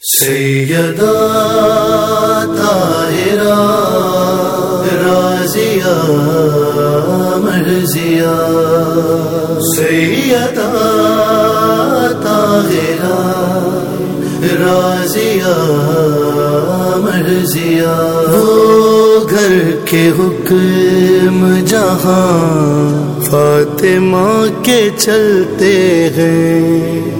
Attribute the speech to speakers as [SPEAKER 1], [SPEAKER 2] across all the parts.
[SPEAKER 1] سیدہ طاہرہ، رازیہ، مرضیہ۔ سیدہ طاہرہ، رازیہ، مرضیہ۔ وہ گھر کے حکم جہاں فاطمہ کے چلتے ہیں۔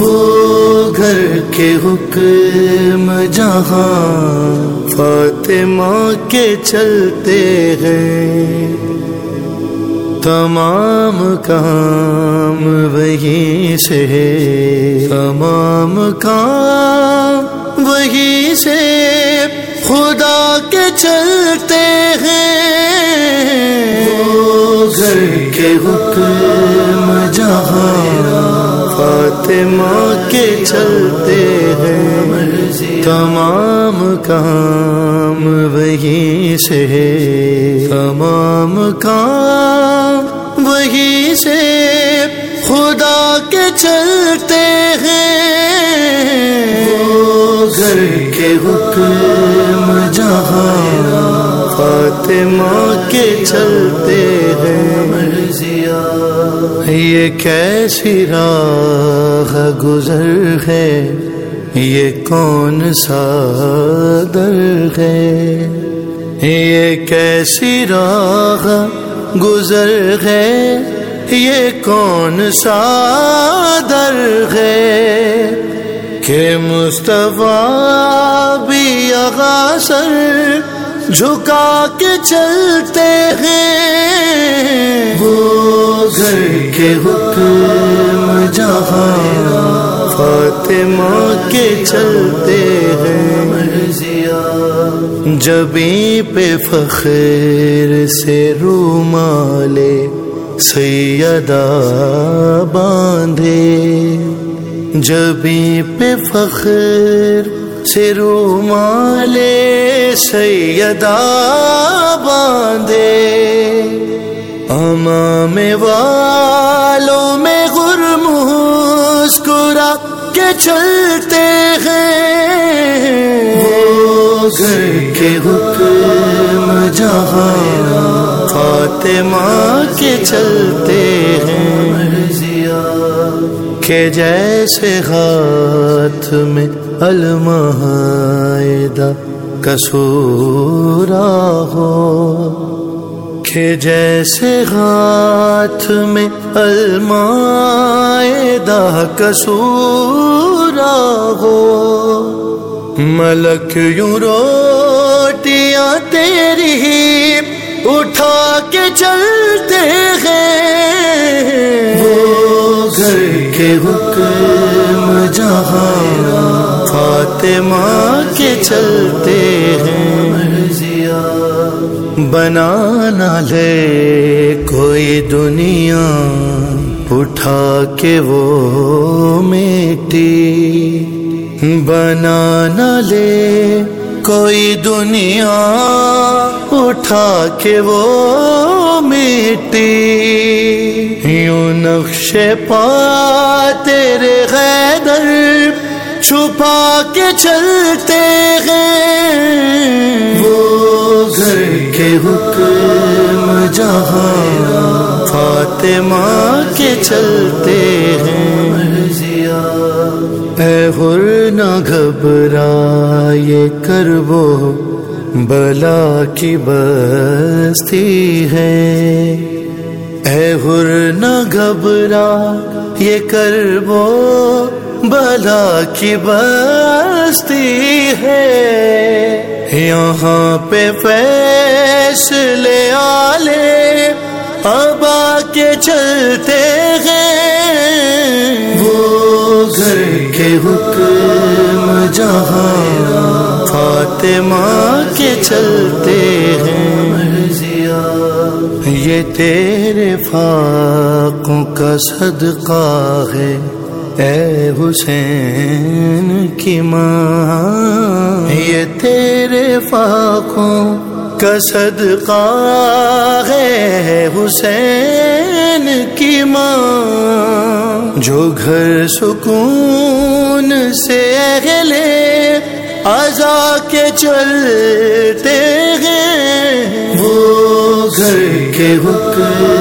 [SPEAKER 1] وہ گھر کے حکم جہاں فاطمہ کے چلتے ہیں۔ تمام کام وہی سے تمام کام وہی سے۔ خدا کے چلتے ہیں۔ فاطمہ کے چلتے ہیں۔ تمام کام وہی سے تمام کام وہی سے خدا کے چلتے ہیں۔ گھر کے حکم جہاں فاطمہ کے چلتے یہ کیسی راہ گزر ہے؟ یہ کون سا در ہے؟ یہ کیسی راہ گزر ہے؟ یہ کون سا در ہے؟ کہ مصطفیٰ بھی سر جھکا کے چلتے ہیں وہ گھر کے حکم جہاں فاطمہ کے چلتے ہیں۔ جبھی پہ فخر سے رومالے سیدہ باندھے جبھی پہ فخر سے رومالے سیدہ باندھے امام والوں میں غرم مسکرا کے چلتے ہیں۔ وہ گھر کے حکم جہاں فاطمہ کے چلتے ہیں۔ کہ جیسے ہاتھ میں المحدہ کسورا ہو، کہ جیسے ہاتھ میں المائدہ کسورا ہو۔ ملک یوں روٹیاں تیری اٹھا کے چلتے ہیں۔ فاطمہ کے چلتے ہیں۔ بنانا لے کوئی دنیا، اٹھا کے وہ میٹی۔ بنانا لے کوئی دنیا، اٹھا کے وہ مٹی یوں نقش پا تیرے غیدر چھپا کے چلتے ہیں۔ وہ گھر کے حکم جہاں فاطمہ کے چلتے ہیں۔ اے غر نہ گھبرا یہ کر وہ بلا کی بستی ہے۔ اے غر نہ گھبرا یہ کر وہ بلا کی بستی ہے۔ یہاں پہ فیصلے آلے، اب آ کے چلتے ہیں۔ وہ گھر کے حکم جہاں فاطمہ کے چلتے ہیں۔ یہ تیرے فاقوں کا صدقہ ہے۔ اے حسین کی ماں، یہ تیرے فاقوں کا صدقہ ہے حسین کی ماں۔ جو گھر سکون سے اگلے ازا کے چلتے ہیں، وہ گھر کے حکم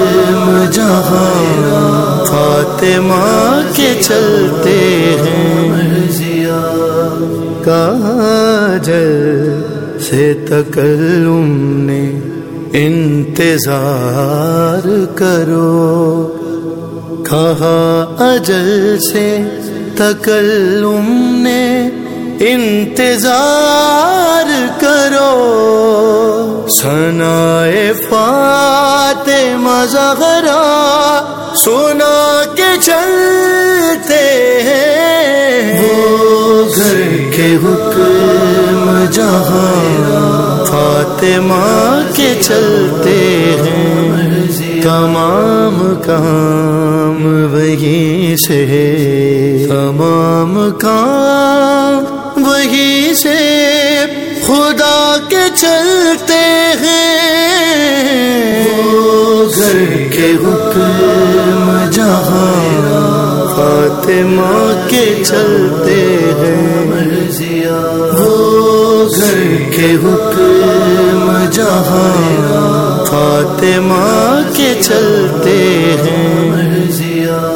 [SPEAKER 1] جہاں فاطمہ کے چلتے ہیں۔ کاجل سے تکلم نے انتظار کرو۔ کہا اجل سے تکلم نے انتظار کرو۔ سنا مظہرا سنا کے چلتے ہیں۔ وہ گھر کے حکم جہاں فاطمہ کے چلتے ہیں۔ تمام کام وہی سے تمام کام وہی سے۔ خدا کے چلتے ہیں۔ کے حکم جہاں فاطمہ کے چلتے ہیں۔ وہ گھر کے حکم جہاں فاطمہ کے چلتے ہیں۔